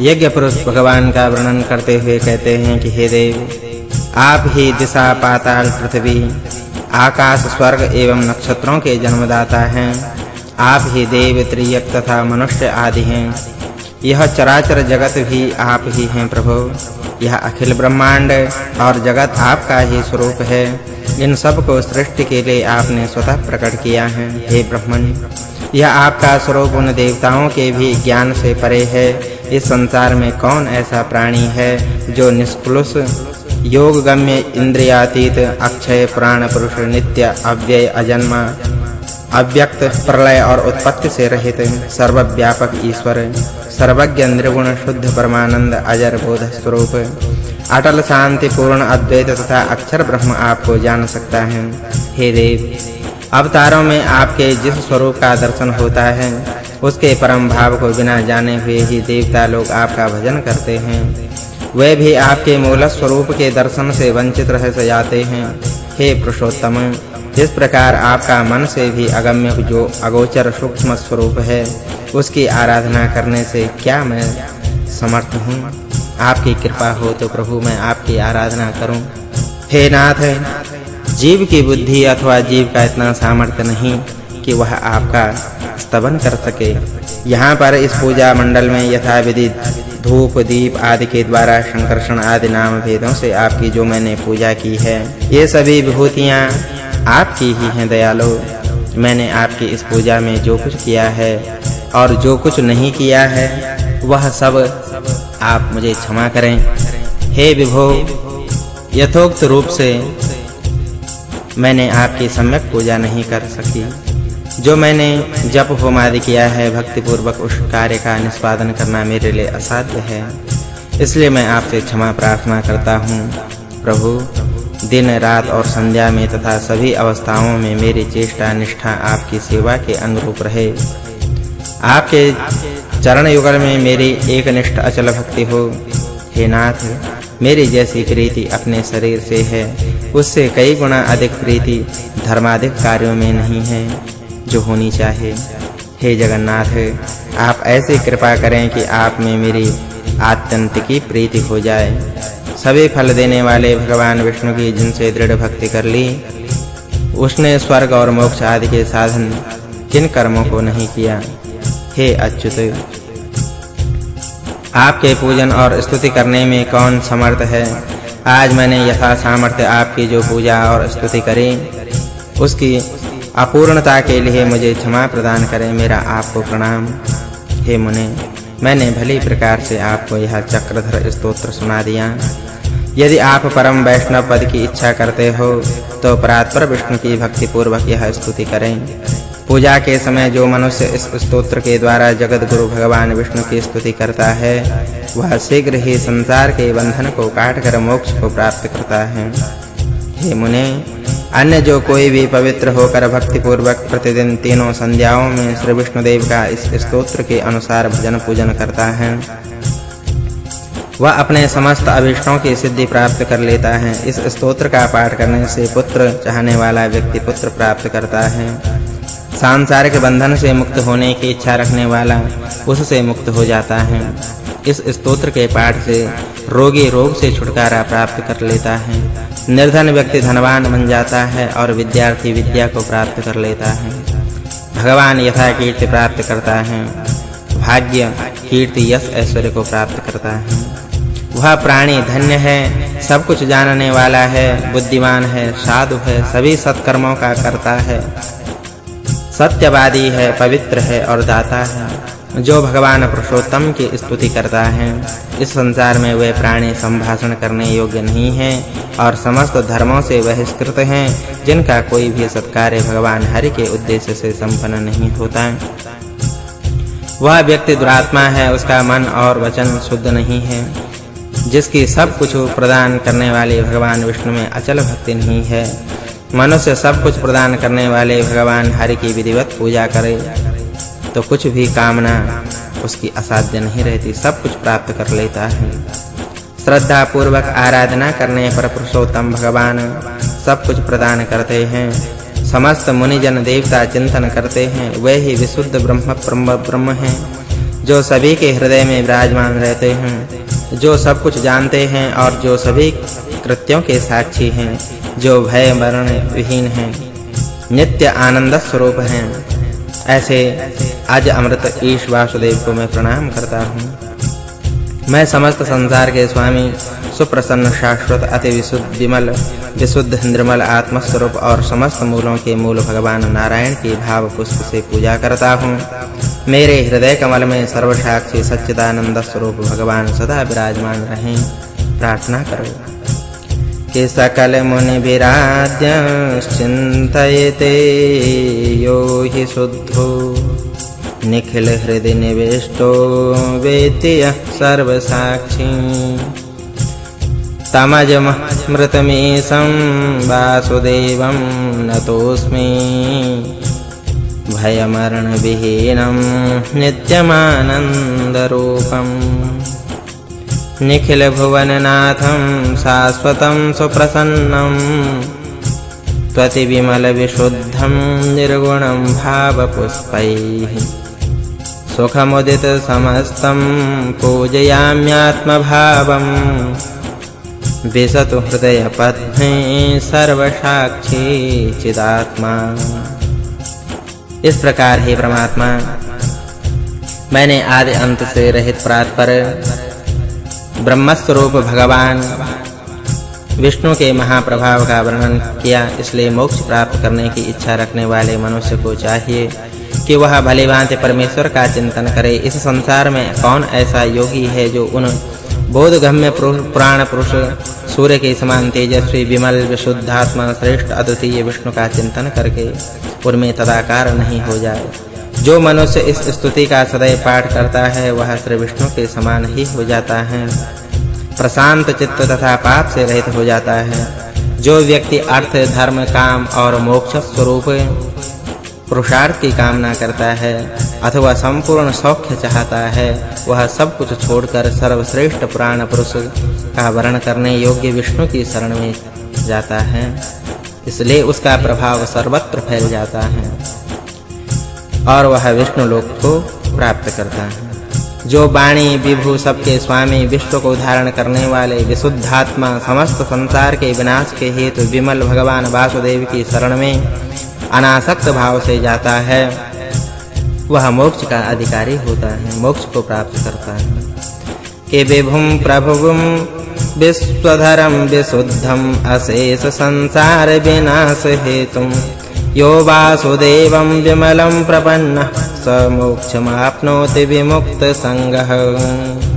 यज्ञ पुरुष भगवान का वर्णन करते हुए कहते हैं कि हे देव, आप ही दिशा पाताल पृथ्वी, आकाश स्वर्ग एवं नक्षत्रों के जन्मदाता हैं। आप ही देव, त्रियक तथा मनुष्य आदि हैं। यह चराचर जगत भी आप ही हैं प्रभु। यह अखिल ब्रह्मांड और जगत आपका ही स्वरूप है। इन सबको सृष्टि के लिए आपने स्वतः प्रकट किया है। हे ब्रह्मन यह आपका स्वरूप उन देवताओं के भी ज्ञान से परे है। इस संसार में कौन ऐसा प्राणी है जो निष्कुलुष योग गम्य इंद्रियातीत, अक्षय, प्राण, पुरुष, नित्य, अव्यय, अजन्मा, अव्यक्त, प्रलय और उत्पत्ति से रहित सर्वव्यापक ईश्वर, सर्वज्ञ, निर्गुण, शुद्ध, परमानंद, अजर, बोध, स्वरूप, अटल, शांति, पूर्ण, अद्वैत तथा अक्षर ब्रह्म आपको जान सकता है। हे देव अवतारों में आपके जिस स्वरूप का दर्शन होता है, उसके परम भाव को बिना जाने हुए ही देवता लोग आपका भजन करते हैं। वे भी आपके मूल स्वरूप के दर्शन से वंचित रह जाते हैं। हे पुरुषोत्तम जिस प्रकार आपका मन से भी अगम्य जो अगोचर सूक्ष्म स्वरूप है, उसकी आराधना करने से क्या मैं समर्थ हूँ? आपकी कृपा हो तो प्रभु, मैं आपकी आराधना करूँ। हे नाथ जीव की बुद्धि अथवा जीव का इतना सामर्थ्य नहीं कि वह आपका स्तवन कर सके। यहाँ पर इस पूजा मंडल में यथा विधि धूप, दीप आदि के द्वारा संकर्षण आदि नाम भेदों से आपकी जो मैंने पूजा की है, ये सभी विभूतियाँ आपकी ही हैं दयालु। मैंने आपकी इस पूजा में जो कुछ किया है और जो कुछ नहीं किया है, वह सब आप मुझे क्षमा करें। हे विभो, यथोक्त रूप से मैंने आपकी सम्यक पूजा नहीं कर सकी। जो मैंने जप होम आदि किया है भक्ति पूर्वक उस कार्य का निष्पादन करना मेरे लिए असाध्य है। इसलिए मैं आपसे क्षमा प्रार्थना करता हूँ। प्रभु, दिन, रात और संध्या में तथा सभी अवस्थाओं में मेरी चेष्टा, निष्ठा आपकी सेवा के अनुरूप रहे। आपके चरण युगल में मेरी एक निष्ठ अचल भक्ति हो। हे नाथ, मेरी जैसी प्रीति अपने शरीर से है। उससे कई गुना अधिक प्रीति धर्माधिक कार्यों में नहीं है, जो होनी चाहिए। हे जगन्नाथ, आप ऐसी कृपा करें कि आप में मेरी आत्यंतिकी प्रीति हो जाए। सभी फल देने वाले भगवान विष्णु की जिनसे दृढ़ भक्ति कर ली, उसने स्वर्ग और मोक्ष आदि के साधन किन कर्मों को नहीं किया? हे अच्युत, आपके पूजन और स्तुति करने में कौन समर्थ है? आज मैंने यथा सामर्थ्य आपकी जो पूजा और स्तुति करी, उसकी अपूर्णता के लिए मुझे क्षमा प्रदान करें, मेरा आपको प्रणाम। हे मुने, मैंने भली प्रकार से आपको यह चक्रधर स्तोत्र सुना दिया। यदि आप परम वैष्णव पद की इच्छा करते हो तो परात्पर विष्णु की भक्ति पूर्वक यह स्तुति करें। पूजा के समय जो मनुष्य इस स्तोत्र के द्वारा जगत गुरु भगवान विष्णु की स्तुति करता है, वह शीघ्र ही संसार के बंधन को काटकर मोक्ष को प्राप्त करता है। हे मुने, अन्य जो कोई भी पवित्र होकर भक्ति पूर्वक प्रतिदिन तीनों संध्याओं में श्री विष्णुदेव का इस स्तोत्र के अनुसार भजन पूजन करता है, वह अपने समस्त अभिष्टों की सिद्धि प्राप्त कर लेता है। इस स्तोत्र का पाठ करने से पुत्र चाहने वाला व्यक्ति पुत्र प्राप्त करता है। सांसारिक बंधन से मुक्त होने की इच्छा रखने वाला उससे मुक्त हो जाता है। इस स्तोत्र के पाठ से रोगी रोग से छुटकारा प्राप्त कर लेता है। निर्धन व्यक्ति धनवान बन जाता है और विद्यार्थी विद्या को प्राप्त कर लेता है। भगवान यथा कीर्ति प्राप्त करता है। भाग्य कीर्ति यश ऐश्वर्य को प्राप्त करता है। वह प्राणी धन्य है, सब कुछ जानने वाला है, बुद्धिमान है, साधु है, सभी सत्कर्मों का करता है। सत्यवादी है, पवित्र है और दाता है। जो भगवान पुरुषोत्तम की स्तुति करता है, इस संसार में वे प्राणी संभाषण करने योग्य नहीं हैं और समस्त धर्मों से बहिष्कृत हैं, जिनका कोई भी सत्कार्य भगवान हरि के उद्देश्य से संपन्न नहीं होता। वह व्यक्ति दुरात्मा है, उसका मन और वचन शुद्ध नहीं है, जिसकी सब कुछ प्रदान करने वाले भगवान विष्णु में अचल भक्ति नहीं है। मनुष्य सब कुछ प्रदान करने वाले भगवान हरि की विधिवत पूजा करे तो कुछ भी कामना उसकी असाध्य नहीं रहती, सब कुछ प्राप्त कर लेता है। श्रद्धा पूर्वक आराधना करने पर पुरुषोत्तम भगवान सब कुछ प्रदान करते हैं। समस्त मुनि जन देवता चिंतन करते हैं, वे ही विशुद्ध ब्रह्म ब्रह्म ब्रह्म हैं, जो सभी के हृदय में विराजमान रहते हैं। जो सब कुछ जानते हैं और जो सभी कृत्यों के साक्षी हैं, जो भय मरण विहीन हैं, नित्य आनंद स्वरूप हैं। ऐसे आज अमृत ईश वासुदेव को मैं प्रणाम करता हूँ। मैं समस्त संसार के स्वामी, सुप्रसन्न, शाश्वत, अति विशुद्ध, विमल, विशुद्ध निर्मल आत्म स्वरूप और समस्त मूलों के मूल भगवान नारायण की भाव पुष्प से पूजा करता हूँ। मेरे हृदय कमल में सर्वसाक्षी सच्चिदानंद स्वरूप भगवान सदा विराजमान रहें। प्रार्थना करो। कि सकल मुनि विराज्य चिंतयते, यो हि शुद्धो। निखिल हृदय निविष्टो वेति सर्वसाक्षी। तमजमृतमीशं वासुदेवं नतोऽस्मि। भयमरणविहीनं नित्यमानन्दरूपम्। निखिलभुवननाथं शाश्वतं सुप्रसन्नं। त्वतिविमलविशुद्धं निर्गुणं भावपुष्पैः सुखमुदितसमस्तं पूजयाम्यात्मभावम्। विसतु हृदयपद्मे सर्वसाक्षी चिदात्मा। इस प्रकार हे परमात्मा, मैंने आदि अंत से रहित प्रात पर ब्रह्मस्वरूप भगवान विष्णु के महाप्रभाव का वर्णन किया, इसलिए मोक्ष प्राप्त करने की इच्छा रखने वाले मनुष्य को चाहिए। कि वह भली भांति परमेश्वर का चिंतन करे। इस संसार में कौन ऐसा योगी है जो उन बोधगम्य पुराण पुरुष, सूर्य के समान तेजस्वी, विमल विशुद्ध आत्मा श्रेष्ठ, अद्वितीय विष्णु का चिंतन करके उनमें तदाकार नहीं हो जाए। जो मनुष्य इस स्तुति का सदैव पाठ करता है, वह श्री विष्णु के समान ही हो जाता है। प्रशांत चित्त तथा पाप से रहित हो जाता है। जो व्यक्ति अर्थ, धर्म, काम और मोक्ष स्वरूप पुरुषार्थ की कामना करता है, अथवा संपूर्ण सौख्य चाहता है, वह सब कुछ छोड़कर सर्वश्रेष्ठ पुराण पुरुष का वर्ण करने योग्य विष्णु की शरण में जाता है। इसलिए उसका प्रभाव सर्वत्र फैल जाता है और वह विष्णु लोक को प्राप्त करता है। जो वाणी, विभु, सबके स्वामी विश्व को धारण करने वाले विशुद्धात्मा, समस्त संसार के विनाश के हेतु विमल भगवान वासुदेव की शरण में अनासक्त भाव से जाता है। वह मोक्ष का अधिकारी होता है, मोक्ष को प्राप्त करता है। के विभुम प्रभुवम विश्वधरम विशुद्धम अशेष संसार विनाश हेतुम यो वासुदेवं विमलं प्रपन्नः स मोक्षमाप्नोति विमुक्त संगः